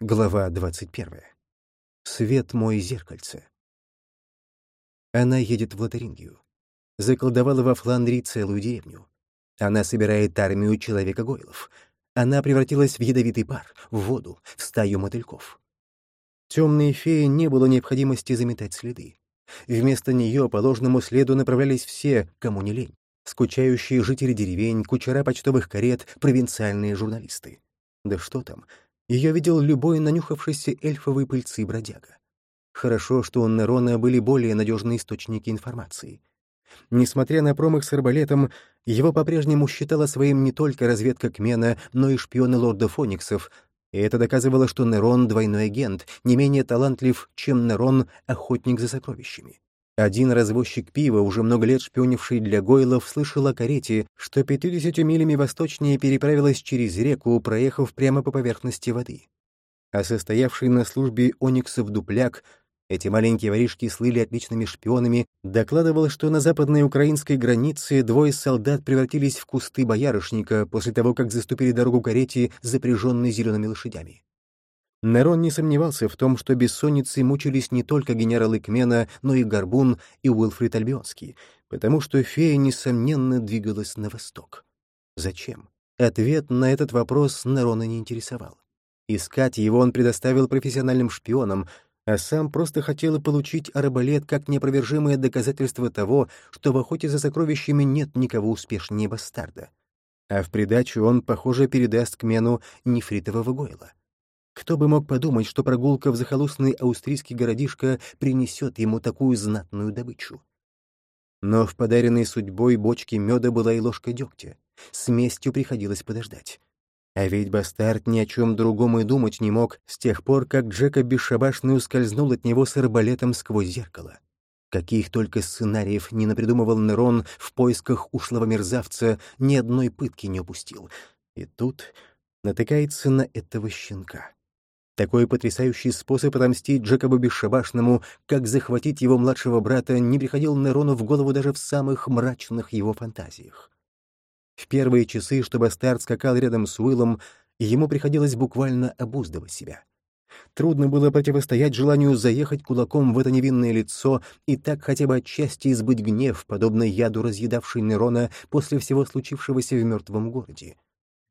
Глава 21. Свет мой зеркальце. Она едет в Лотарингию. Заколдовала во Фландрии целую деревню. Она собирает армию человека-гойлов. Она превратилась в ядовитый пар, в воду, в стаю мотыльков. Темной фее не было необходимости заметать следы. Вместо нее по ложному следу направлялись все, кому не лень. Скучающие жители деревень, кучера почтовых карет, провинциальные журналисты. Да что там, ее видел любой нанюхавшийся эльфовой пыльцы бродяга. Хорошо, что у Нерона были более надежные источники информации. Несмотря на промах с арбалетом, его по-прежнему считала своим не только разведка Кмена, но и шпионы лорда Фониксов, и это доказывало, что Нерон — двойной агент, не менее талантлив, чем Нерон — охотник за сокровищами. Один развозчик пива, уже много лет шпионивший для Гойлов, слышал о карете, что 50 милями восточнее переправилась через реку, проехав прямо по поверхности воды. А состоявший на службе Ониксов дупляк, эти маленькие воришки слыли отличными шпионами, докладывал, что на западной украинской границе двое солдат превратились в кусты боярышника после того, как заступили дорогу карете, запряженной зелеными лошадями. Нерон не сомневался в том, что бессонницей мучились не только генералы Кмена, но и Горбун и Уилфрид Альбионский, потому что фея, несомненно, двигалась на восток. Зачем? Ответ на этот вопрос Нерона не интересовал. Искать его он предоставил профессиональным шпионам, а сам просто хотел получить арбалет как неопровержимое доказательство того, что в охоте за сокровищами нет никого успешнее бастарда. А в придачу он, похоже, передаст Кмену нефритового гойла. Кто бы мог подумать, что прогулка в захолустный австрийский городишко принесет ему такую знатную добычу? Но в подаренной судьбой бочке меда была и ложка дегтя. С местью приходилось подождать. А ведь бастард ни о чем другом и думать не мог с тех пор, как Джека бесшабашный ускользнул от него с арбалетом сквозь зеркало. Каких только сценариев не напридумывал Нерон в поисках ушлого мерзавца, ни одной пытки не упустил. И тут натыкается на этого щенка. Такой потрясающий способ отомстить Джекобу Бесшабашному, как захватить его младшего брата, не приходил Нерону в голову даже в самых мрачных его фантазиях. В первые часы, что бастард скакал рядом с Уиллом, ему приходилось буквально обуздывать себя. Трудно было противостоять желанию заехать кулаком в это невинное лицо и так хотя бы отчасти избыть гнев, подобно яду, разъедавший Нерона после всего случившегося в мертвом городе.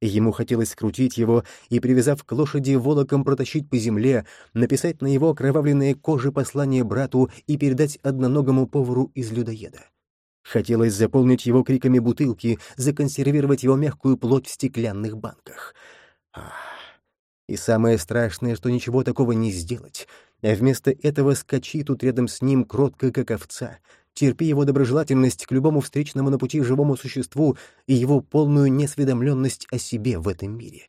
Ему хотелось скрутить его и, привязав к лошади, волоком протащить по земле, написать на его окровавленной коже послание брату и передать одноногому повару из людоеда. Хотелось заполнить его криками бутылки, законсервировать его мягкую плоть в стеклянных банках. Ах. И самое страшное, что ничего такого не сделать, а вместо этого скачи тут рядом с ним кротко, как овца — терпи его доброжелательность к любому встречному на пути живому существу и его полную несведомленность о себе в этом мире.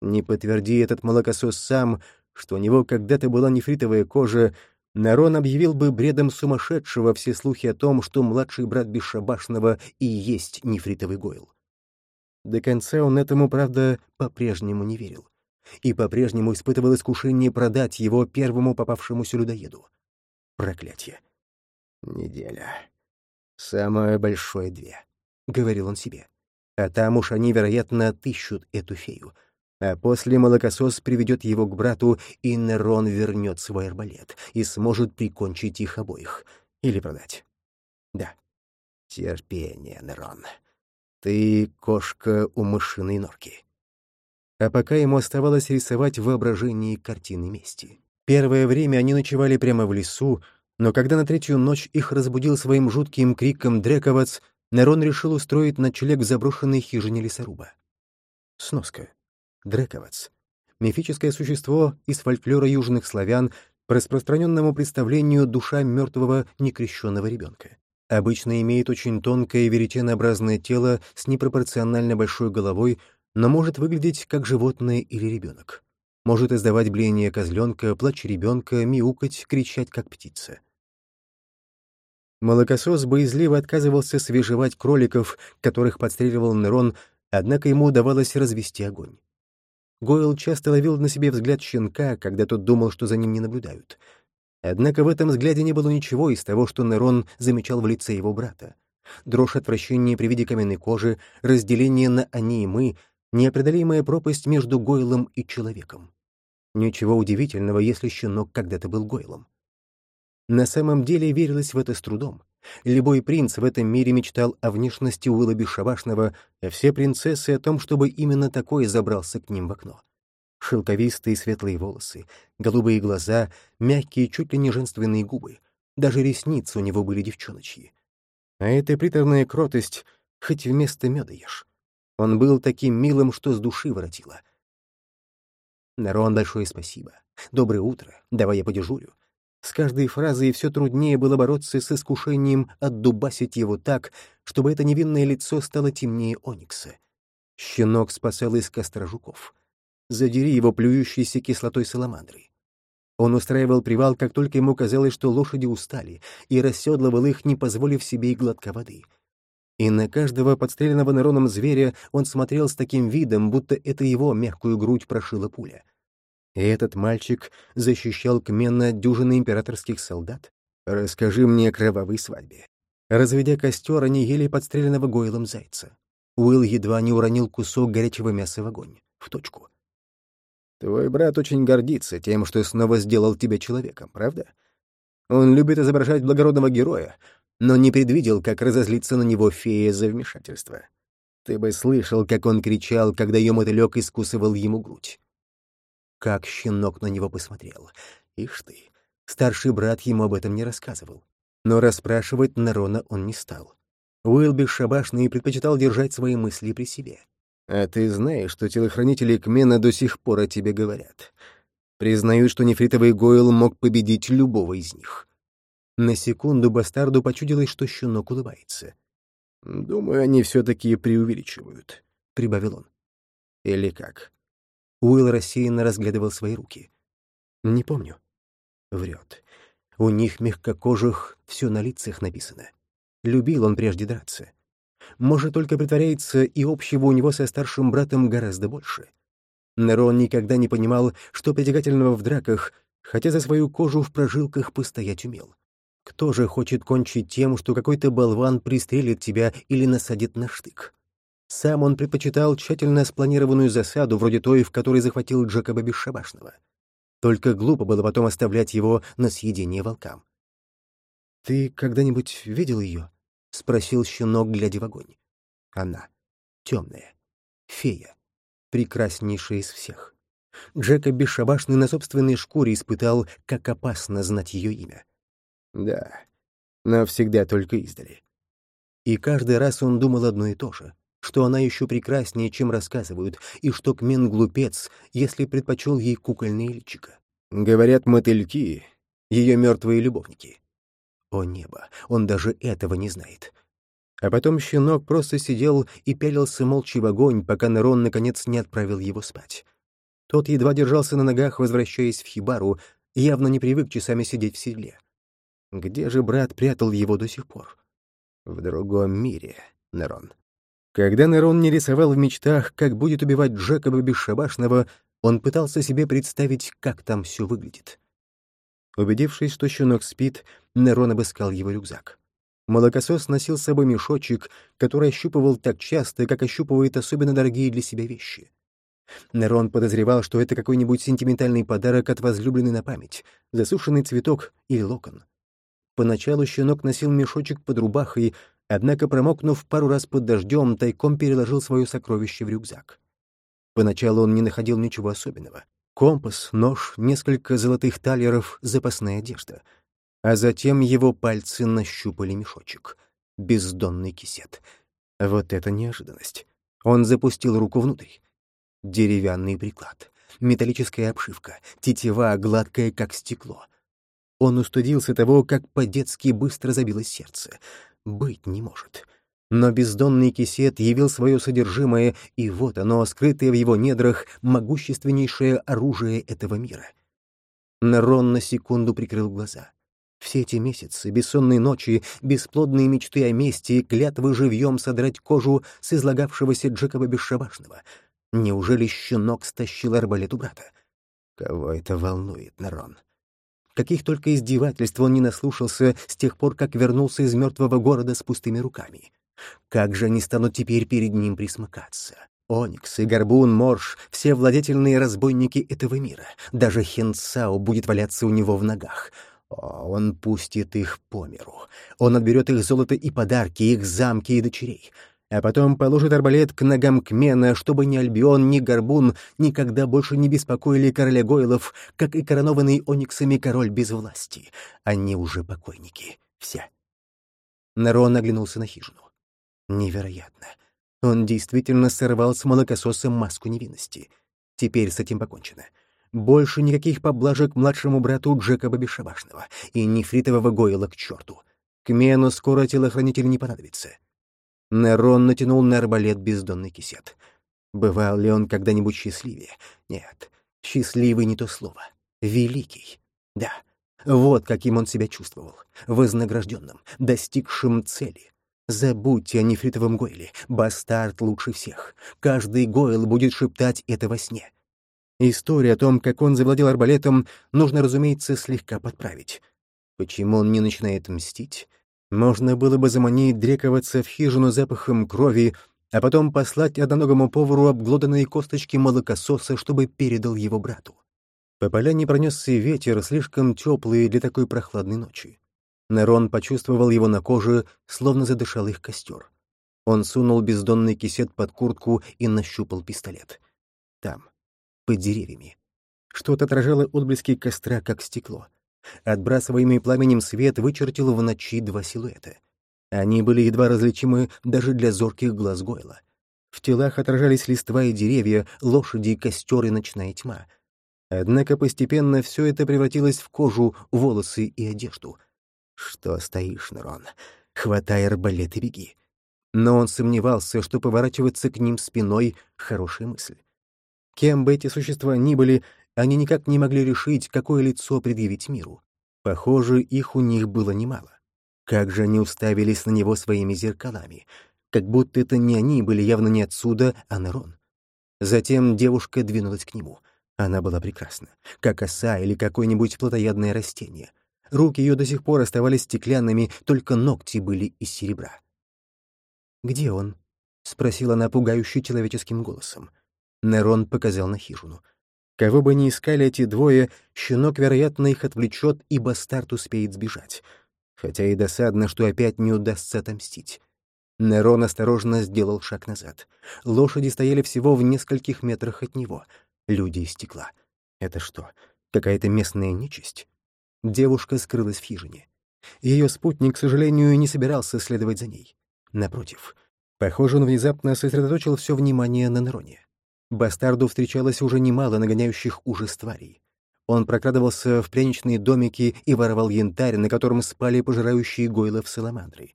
Не подтверди этот молокосос сам, что у него когда-то была нефритовая кожа, Нарон объявил бы бредом сумасшедшего все слухи о том, что младший брат Бесшабашного и есть нефритовый гойл. До конца он этому, правда, по-прежнему не верил. И по-прежнему испытывал искушение продать его первому попавшемуся людоеду. Проклятье! Неделя. Самое большое две, — говорил он себе. А там уж они, вероятно, отыщут эту фею. А после молокосос приведет его к брату, и Нерон вернет свой арбалет и сможет прикончить их обоих. Или продать. Да. Терпение, Нерон. Ты кошка у мышиной норки. А пока ему оставалось рисовать в воображении картины мести. Первое время они ночевали прямо в лесу, но когда на третью ночь их разбудил своим жутким криком Дрековац, Нерон решил устроить ночлег в заброшенной хижине лесоруба. Сноска. Дрековац. Мифическое существо из фольклора южных славян по распространенному представлению душа мертвого некрещенного ребенка. Обычно имеет очень тонкое веретенообразное тело с непропорционально большой головой, но может выглядеть как животное или ребенок. Может издавать блеяние козленка, плач ребенка, мяукать, кричать как птица. Молокосос боязливо отказывался свежевать кроликов, которых подстреливал Нерон, однако ему удавалось развести огонь. Гойл часто ловил на себе взгляд щенка, когда тот думал, что за ним не наблюдают. Однако в этом взгляде не было ничего из того, что Нерон замечал в лице его брата. Дрожь отвращения при виде каменной кожи, разделение на «они» и «мы», неопределимая пропасть между Гойлом и человеком. Ничего удивительного, если щенок когда-то был Гойлом. На самом деле верилось в это с трудом. Любой принц в этом мире мечтал о внешности Уилла Бесшабашного, а все принцессы о том, чтобы именно такой забрался к ним в окно. Шелковистые светлые волосы, голубые глаза, мягкие, чуть ли не женственные губы. Даже ресницы у него были девчоночьи. А эта приторная кротость хоть вместо меда ешь. Он был таким милым, что с души воротило. Нарон, большое спасибо. Доброе утро. Давай я подежурю. С каждой фразой все труднее было бороться с искушением отдубасить его так, чтобы это невинное лицо стало темнее оникса. Щенок спасал из костра жуков. Задери его плюющейся кислотой саламандры. Он устраивал привал, как только ему казалось, что лошади устали, и расседлывал их, не позволив себе и глотка воды. И на каждого подстреленного Нероном зверя он смотрел с таким видом, будто это его мягкую грудь прошила пуля. И этот мальчик защищал Кмена от дюжины императорских солдат? Расскажи мне о кровавой свадьбе. Разведя костер, они ели подстреленного Гойлом зайца. Уилл едва не уронил кусок горячего мяса в огонь. В точку. Твой брат очень гордится тем, что снова сделал тебя человеком, правда? Он любит изображать благородного героя, но не предвидел, как разозлиться на него фея за вмешательство. Ты бы слышал, как он кричал, когда ее мотылек искусывал ему грудь. Как щенок на него посмотрел. Ишь ты, старший брат ему об этом не рассказывал. Но расспрашивать Нарона он не стал. Уилл бесшабашный предпочитал держать свои мысли при себе. «А ты знаешь, что телохранители Кмена до сих пор о тебе говорят. Признают, что нефритовый Гойл мог победить любого из них». На секунду бастарду почудилось, что щенок улыбается. «Думаю, они все-таки преувеличивают», — прибавил он. «Или как?» Уилл рассеянно разглядывал свои руки. «Не помню». Врет. У них мягкокожих все на лицах написано. Любил он прежде драться. Может, только притворяется, и общего у него со старшим братом гораздо больше. Нерон никогда не понимал, что притягательного в драках, хотя за свою кожу в прожилках постоять умел. Кто же хочет кончить тем, что какой-то болван пристрелит тебя или насадит на штык? Сам он предпочитал тщательно спланированную засаду, вроде той, в которой захватил Джекоба Бесшабашного. Только глупо было потом оставлять его на съедение волкам. «Ты когда-нибудь видел ее?» — спросил щенок, глядя в огонь. Она. Темная. Фея. Прекраснейшая из всех. Джекоб Бесшабашный на собственной шкуре испытал, как опасно знать ее имя. Да, но всегда только издали. И каждый раз он думал одно и то же что она еще прекраснее, чем рассказывают, и что Кмен глупец, если предпочел ей кукольное личико. Говорят, мотыльки — ее мертвые любовники. О небо, он даже этого не знает. А потом щенок просто сидел и пялился молча в огонь, пока Нерон наконец не отправил его спать. Тот едва держался на ногах, возвращаясь в хибару, явно не привык часами сидеть в седле. Где же брат прятал его до сих пор? В другом мире, Нерон. Когда Нерон не рисовал в мечтах, как будет убивать Джекоба Бесшабашного, он пытался себе представить, как там все выглядит. Убедившись, что щенок спит, Нерон обыскал его рюкзак. Молокосос носил с собой мешочек, который ощупывал так часто, как ощупывает особенно дорогие для себя вещи. Нерон подозревал, что это какой-нибудь сентиментальный подарок от возлюбленной на память, засушенный цветок или локон. Поначалу щенок носил мешочек под рубахой, Однако, промокнув пару раз под дождем, тайком переложил свое сокровище в рюкзак. Поначалу он не находил ничего особенного. Компас, нож, несколько золотых талеров, запасная одежда. А затем его пальцы нащупали мешочек. Бездонный кисет. Вот это неожиданность. Он запустил руку внутрь. Деревянный приклад, металлическая обшивка, тетива гладкая, как стекло. Он устудился того, как по-детски быстро забилось сердце — быть не может. Но бездонный кисет явил свое содержимое, и вот оно, скрытое в его недрах, могущественнейшее оружие этого мира. Нерон на секунду прикрыл глаза. Все эти месяцы, бессонные ночи, бесплодные мечты о мести, клятвы живьем содрать кожу с излагавшегося Джекоба Бесшабашного. Неужели щенок стащил арбалет у брата? Кого это волнует, Нерон? Каких только издевательств он не наслушался с тех пор, как вернулся из мертвого города с пустыми руками. Как же они станут теперь перед ним присмыкаться? Оникс и Горбун Морж — все владетельные разбойники этого мира. Даже Хенсао будет валяться у него в ногах. О, он пустит их по миру. Он отберет их золото и подарки, их замки и дочерей. А потом положит арбалет к ногам Кмена, чтобы ни Альбион, ни Горбун никогда больше не беспокоили короля Гойлов, как и коронованный Ониксами король без власти. Они уже покойники. Все. Нарон оглянулся на хижину. Невероятно. Он действительно сорвал с молокососа маску невинности. Теперь с этим покончено. Больше никаких поблажек младшему брату Джекоба Бесшабашного и нефритового Гойла к черту. К Мену скоро телохранитель не понадобится. Нерон натянул на арбалет бездонный кисет. Бывал ли он когда-нибудь счастливее? Нет, счастливый не то слово. Великий. Да, вот каким он себя чувствовал. Вознагражденным, достигшим цели. Забудьте о нефритовом Гойле. Бастард лучше всех. Каждый Гойл будет шептать это во сне. Историю о том, как он завладел арбалетом, нужно, разумеется, слегка подправить. Почему он не начинает мстить? Можно было бы заманить дрековаться в хижину запахом крови, а потом послать одноногому повару обглоданные косточки молокососа, чтобы передал его брату. По поляне пронесся ветер, слишком теплый для такой прохладной ночи. Нерон почувствовал его на коже, словно задышал их костер. Он сунул бездонный кисет под куртку и нащупал пистолет. Там, под деревьями. Что-то отражало отблески костра, как стекло. Отбрасываемый пламенем свет вычертил в ночи два силуэта. Они были едва различимы даже для зорких глаз Гойла. В телах отражались листва и деревья, лошади, костер и ночная тьма. Однако постепенно все это превратилось в кожу, волосы и одежду — «Что стоишь, Нерон? Хватай арбалет и беги». Но он сомневался, что поворачиваться к ним спиной — хорошая мысль. Кем бы эти существа ни были, они никак не могли решить, какое лицо предъявить миру. Похоже, их у них было немало. Как же они уставились на него своими зеркалами, как будто это не они были явно не отсюда, а Нерон. Затем девушка двинулась к нему. Она была прекрасна, как оса или какое-нибудь плотоядное растение. Руки ее до сих пор оставались стеклянными, только ногти были из серебра. «Где он?» — спросила она пугающе человеческим голосом. Нерон показал на хижину. Кого бы ни искали эти двое, щенок, вероятно, их отвлечет, и бастард успеет сбежать. Хотя и досадно, что опять не удастся отомстить. Нерон осторожно сделал шаг назад. Лошади стояли всего в нескольких метрах от него. Люди из стекла. Это что, какая-то местная нечисть? Девушка скрылась в хижине. Ее спутник, к сожалению, не собирался следовать за ней. Напротив, похоже, он внезапно сосредоточил все внимание на Нероне. Бастарду встречалось уже немало нагоняющих ужас тварей. Он прокрадывался в пряничные домики и воровал янтарь, на котором спали пожирающие гойлов саламандры.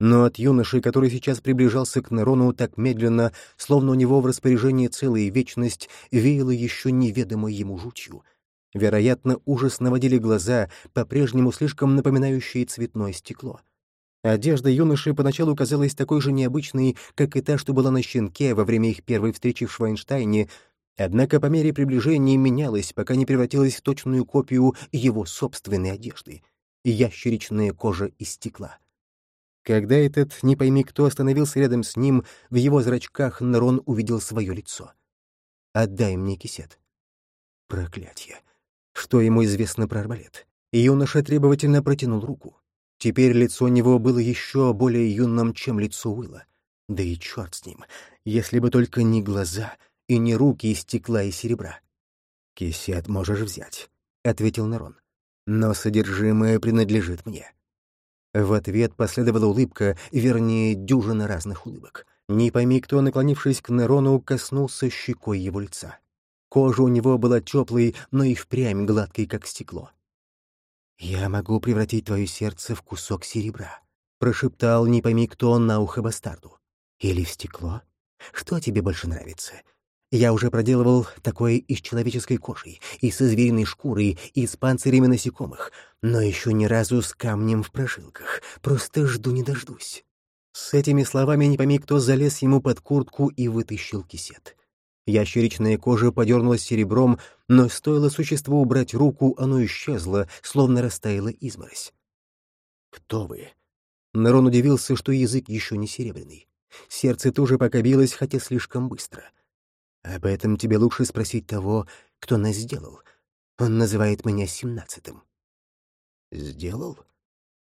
Но от юноши, который сейчас приближался к Нерону так медленно, словно у него в распоряжении целая вечность, веяло еще неведомой ему жутью — Вероятно, ужас наводили глаза, по-прежнему слишком напоминающие цветное стекло. Одежда юноши поначалу казалась такой же необычной, как и та, что была на щенке во время их первой встречи в Швайнштайне, однако по мере приближения менялась, пока не превратилась в точную копию его собственной одежды — ящеричная кожа из стекла. Когда этот, не пойми кто, остановился рядом с ним, в его зрачках Нерон увидел свое лицо. «Отдай мне кисет». Проклятье. Что ему известно про арбалет? Юноша требовательно протянул руку. Теперь лицо него было еще более юным, чем лицо Уилла. Да и черт с ним, если бы только не глаза и не руки из стекла и серебра. «Кисет можешь взять», — ответил Нерон. «Но содержимое принадлежит мне». В ответ последовала улыбка, вернее, дюжина разных улыбок. Не пойми кто, наклонившись к Нерону, коснулся щекой его лица. Кожа у него была теплой, но и впрямь гладкой, как стекло. «Я могу превратить твое сердце в кусок серебра», — прошептал не пойми кто на ухо бастарду. «Или в стекло? Что тебе больше нравится? Я уже проделывал такое и с человеческой кожей, и со звериной шкурой, и с панцирями насекомых, но еще ни разу с камнем в прожилках. Просто жду не дождусь». С этими словами не пойми кто залез ему под куртку и вытащил кисет. Ящеричная кожа подернулась серебром, но стоило существу убрать руку, оно исчезло, словно растаяла изморозь. «Кто вы?» Нарон удивился, что язык еще не серебряный. Сердце тоже пока билось, хотя слишком быстро. Об этом тебе лучше спросить того, кто нас сделал. Он называет меня семнадцатым. Сделал?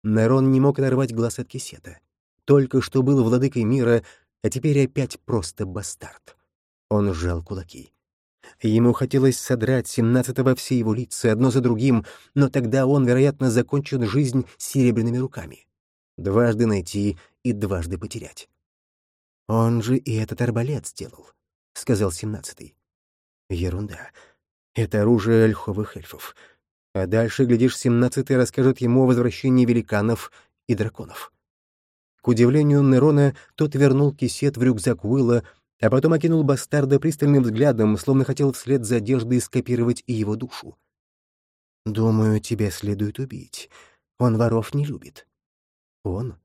Нерон не мог оторвать глаз от кисета. Только что был владыкой мира, а теперь опять просто бастард. Он сжал кулаки. Ему хотелось содрать семнадцатого все его лица, одно за другим, но тогда он, вероятно, закончит жизнь серебряными руками. Дважды найти и дважды потерять. «Он же и этот арбалет сделал», — сказал семнадцатый. «Ерунда. Это оружие ольховых эльфов. А дальше, глядишь, семнадцатый расскажет ему о возвращении великанов и драконов». К удивлению Нерона, тот вернул кисет в рюкзак Уилла, а потом окинул бастарда пристальным взглядом, словно хотел вслед за одеждой скопировать и его душу. «Думаю, тебя следует убить. Он воров не любит». «Он?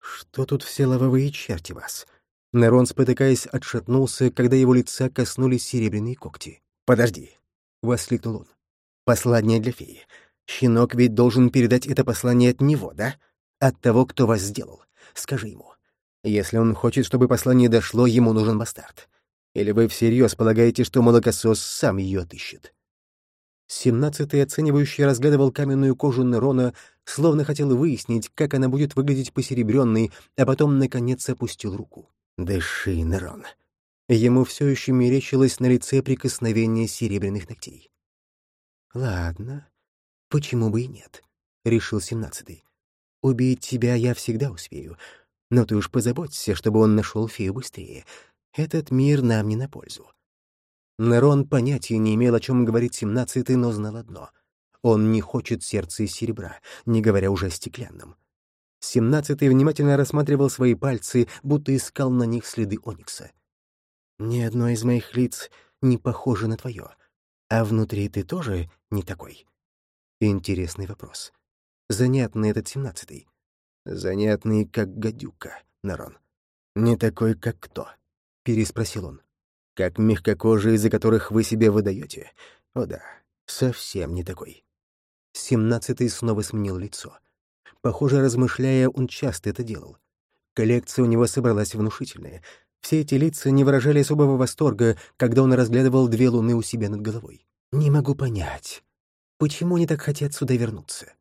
Что тут все лововые черти вас?» Нерон, спотыкаясь, отшатнулся, когда его лица коснулись серебряные когти. «Подожди!» — воскликнул он. «Послание для феи. Щенок ведь должен передать это послание от него, да? От того, кто вас сделал. Скажи ему. Если он хочет, чтобы послание дошло, ему нужен бастард. Или вы всерьез полагаете, что молокосос сам ее отыщет?» Семнадцатый оценивающий разглядывал каменную кожу Нерона, словно хотел выяснить, как она будет выглядеть посеребренной, а потом, наконец, опустил руку. «Дыши, Нерон». Ему все еще мерещилось на лице прикосновение серебряных ногтей. «Ладно, почему бы и нет?» — решил семнадцатый. «Убить тебя я всегда успею, но ты уж позаботься, чтобы он нашел фею быстрее. Этот мир нам не на пользу. Нерон понятия не имел, о чем говорит семнадцатый, но знал одно. Он не хочет сердца из серебра, не говоря уже о стеклянном. Семнадцатый внимательно рассматривал свои пальцы, будто искал на них следы оникса. «Ни одно из моих лиц не похоже на твое. А внутри ты тоже не такой?» Интересный вопрос. Занятный этот семнадцатый. Занятный, как гадюка, Нарон. «Не такой, как кто?» — переспросил он. «Как мягкокожие, из-за которых вы себе выдаете. О да, совсем не такой». Семнадцатый снова сменил лицо. Похоже, размышляя, он часто это делал. Коллекция у него собралась внушительная. Все эти лица не выражали особого восторга, когда он разглядывал две луны у себя над головой. «Не могу понять, почему они так хотят сюда вернуться?»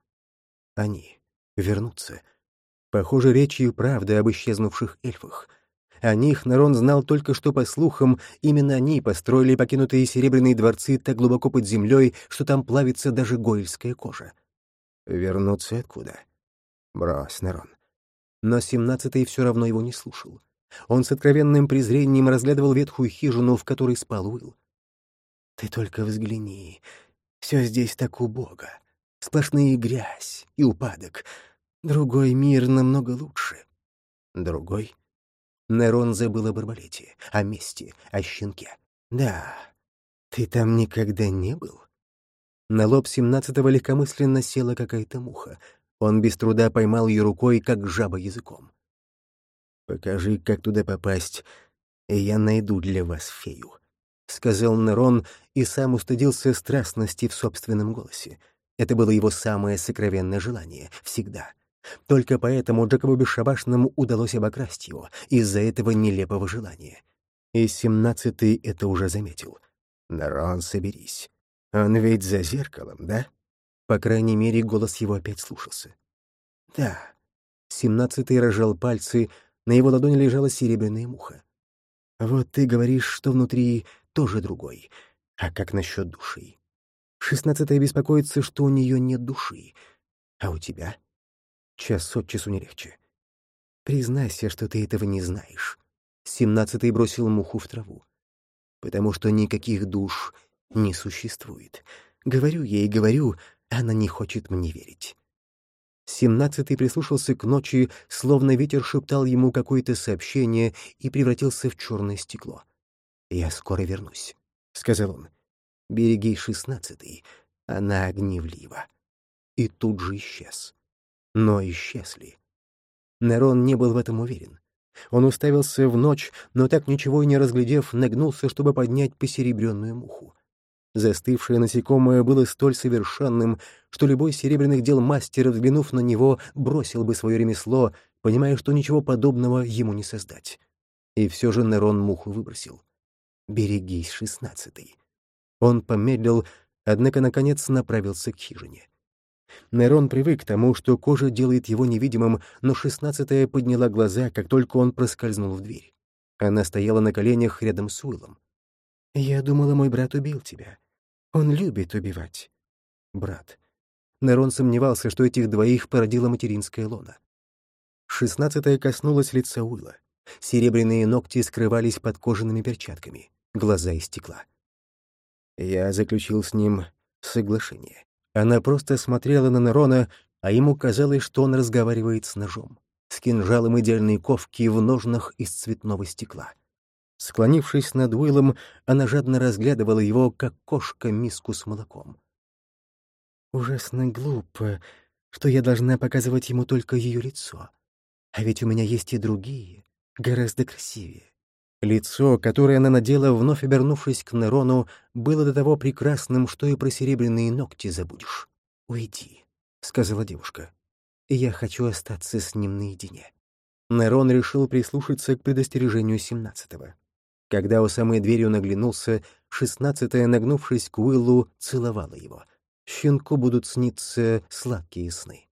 «Они. Вернуться. Похоже, речь и правда об исчезнувших эльфах. О них Нарон знал только что по слухам, именно они построили покинутые серебряные дворцы так глубоко под землей, что там плавится даже гойльская кожа. Вернуться откуда? Брось, Нарон. Но семнадцатый все равно его не слушал. Он с откровенным презрением разглядывал ветхую хижину, в которой спал Уилл. «Ты только взгляни. Все здесь так убого. Сплошные грязь и упадок. Другой мир намного лучше. Другой? Нерон забыл об арбалете, о мести, о щенке. Да, ты там никогда не был? На лоб семнадцатого легкомысленно села какая-то муха. Он без труда поймал ее рукой, как жаба языком. «Покажи, как туда попасть, и я найду для вас фею», — сказал Нерон и сам устыдился страстности в собственном голосе. Это было его самое сокровенное желание — всегда — только поэтому Джекобу Бесшабашному удалось обокрасть его из-за этого нелепого желания. И семнадцатый это уже заметил. «Нарон, соберись. Он ведь за зеркалом, да?» По крайней мере, голос его опять слушался. «Да». Семнадцатый рожал пальцы, на его ладони лежала серебряная муха. «Вот ты говоришь, что внутри тоже другой. А как насчет души?» Шестнадцатая беспокоится, что у нее нет души. А у тебя? Час от часу не легче. Признайся, что ты этого не знаешь. Семнадцатый бросил муху в траву. Потому что никаких душ не существует. Говорю ей, говорю, она не хочет мне верить. Семнадцатый прислушался к ночи, словно ветер шептал ему какое-то сообщение и превратился в черное стекло. «Я скоро вернусь», — сказал он. «Береги шестнадцатый, она огневлива». И тут же исчез но исчезли. Нерон не был в этом уверен. Он уставился в ночь, но так ничего и не разглядев, нагнулся, чтобы поднять посеребренную муху. Застывшее насекомое было столь совершенным, что любой серебряных дел мастера, взглянув на него, бросил бы свое ремесло, понимая, что ничего подобного ему не создать. И все же Нерон муху выбросил. «Берегись, шестнадцатый». Он помедлил, однако, наконец, направился к хижине. Нерон привык к тому, что кожа делает его невидимым, но шестнадцатая подняла глаза, как только он проскользнул в дверь. Она стояла на коленях рядом с Уиллом. «Я думала, мой брат убил тебя. Он любит убивать». «Брат». Нерон сомневался, что этих двоих породила материнская лона. Шестнадцатая коснулась лица Уилла. Серебряные ногти скрывались под кожаными перчатками, глаза из стекла. Я заключил с ним соглашение. Она просто смотрела на Нерона, а ему казалось, что он разговаривает с ножом, с кинжалом идеальной ковки в ножнах из цветного стекла. Склонившись над Уиллом, она жадно разглядывала его, как кошка миску с молоком. «Ужасно глупо, что я должна показывать ему только ее лицо. А ведь у меня есть и другие, гораздо красивее. Лицо, которое она надела, вновь обернувшись к Нерону, было до того прекрасным, что и про серебряные ногти забудешь. «Уйди», — сказала девушка. «Я хочу остаться с ним наедине». Нерон решил прислушаться к предостережению семнадцатого. Когда у самой двери он оглянулся, шестнадцатая, нагнувшись к Уиллу, целовала его. Щенку будут сниться сладкие сны.